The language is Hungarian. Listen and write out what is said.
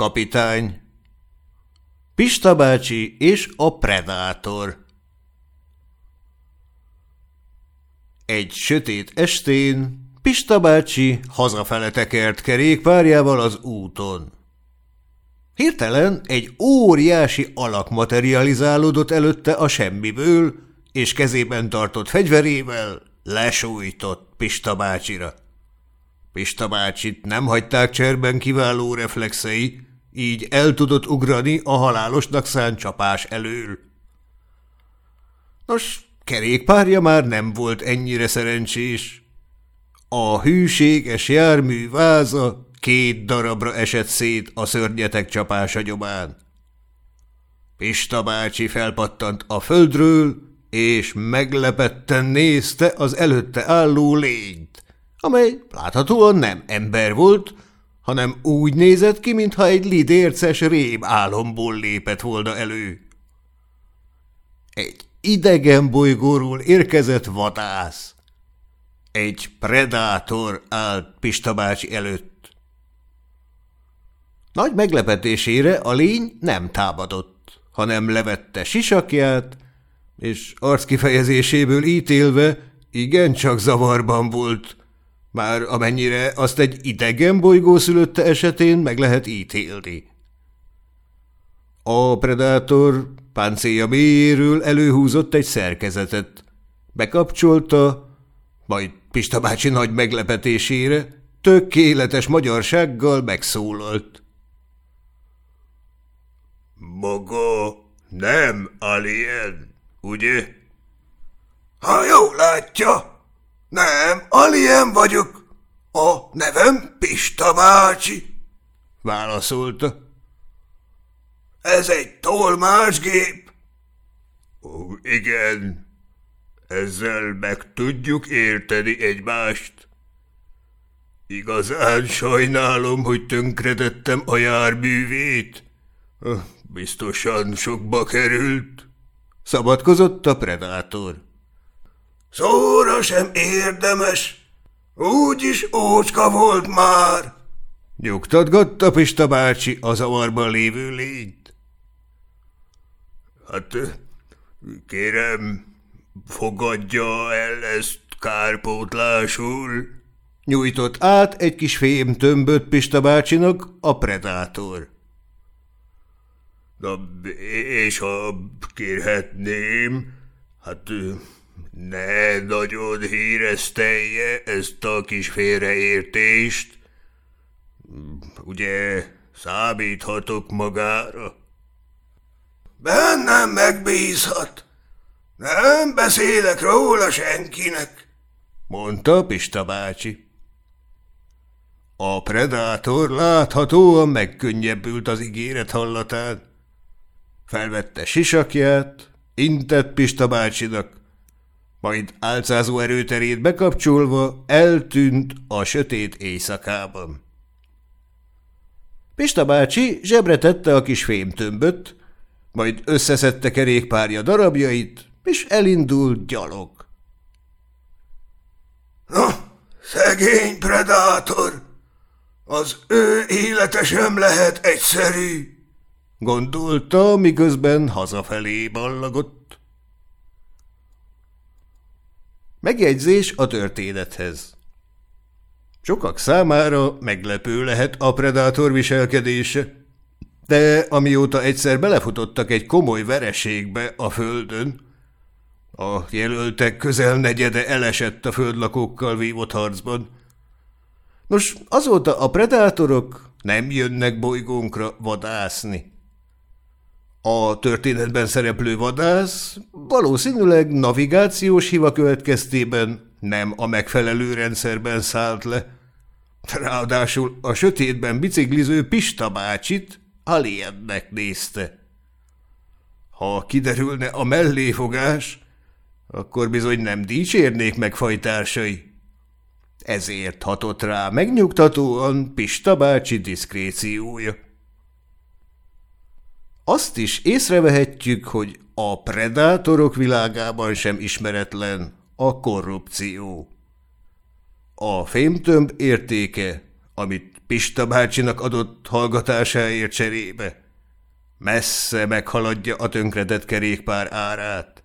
kapitány Pista bácsi és a Predátor Egy sötét estén Pista bácsi hazafele tekert kerékpárjával az úton. Hirtelen egy óriási alak materializálódott előtte a semmiből, és kezében tartott fegyverével lesújtott Pista bácsira. Pista bácsit nem hagyták cserben kiváló reflexei, így el tudott ugrani a halálosnak szánt csapás elől. Nos, kerékpárja már nem volt ennyire szerencsés. A hűséges jármű váza két darabra esett szét a szörnyetek csapása gyomán. Pista bácsi felpattant a földről, és meglepetten nézte az előtte álló lényt, amely láthatóan nem ember volt, hanem úgy nézett ki, mintha egy lidérces rém álomból lépett volna elő. Egy idegen bolygóról érkezett vadász. Egy predátor állt Pista bácsi előtt. Nagy meglepetésére a lény nem támadott, hanem levette sisakját, és arckifejezéséből ítélve igencsak zavarban volt, már amennyire azt egy idegen bolygó szülötte esetén meg lehet ítélni. A predátor páncélja mélyéről előhúzott egy szerkezetet. Bekapcsolta, majd Pista bácsi nagy meglepetésére tökéletes magyarsággal megszólalt. Maga nem alien, ugye? Ha jól látja, nem alien vagyok. A nevem Pista bácsi, válaszolta. Ez egy tolmásgép? Ó, igen, ezzel meg tudjuk érteni egymást. Igazán sajnálom, hogy tönkretettem a járművét. Biztosan sokba került. Szabadkozott a predátor. Szóra sem érdemes. Úgyis ócska volt már. Nyugtatgatta Pista bácsi a zavarban lévő lényt. Hát kérem, fogadja el ezt kárpótlásul. Nyújtott át egy kis fém tömböt Pista bácsinak a predátor. Na, és ha kérhetném, hát ne nagyon híreztelje ezt a kis félreértést. Ugye számíthatok magára? Bennem megbízhat. Nem beszélek róla senkinek, mondta Pista bácsi. A predátor láthatóan megkönnyebbült az ígéret hallatán. Felvette sisakját, intett Pista bácsinak, majd álcázó erőterét bekapcsolva eltűnt a sötét éjszakában. Pista bácsi zsebre tette a kis fémtömböt, majd összeszedte kerékpárja darabjait, és elindult gyalog. Na, szegény predátor! Az ő élete sem lehet egyszerű, gondolta, miközben hazafelé ballagott. Megjegyzés a történethez. Sokak számára meglepő lehet a predátor viselkedése de amióta egyszer belefutottak egy komoly vereségbe a földön, a jelöltek közel negyede elesett a földlakókkal vívott harcban. Nos, azóta a predátorok nem jönnek bolygónkra vadászni. A történetben szereplő vadász valószínűleg navigációs hiva következtében nem a megfelelő rendszerben szállt le. Ráadásul a sötétben bicikliző Pista bácsit aliennek nézte. Ha kiderülne a melléfogás, akkor bizony nem dicsérnék meg fajtársai. Ezért hatott rá megnyugtatóan Pista bácsi diszkréciója. Azt is észrevehetjük, hogy a predátorok világában sem ismeretlen a korrupció. A fémtömb értéke amit Pista bácsinak adott hallgatásáért cserébe. Messze meghaladja a tönkretett kerékpár árát.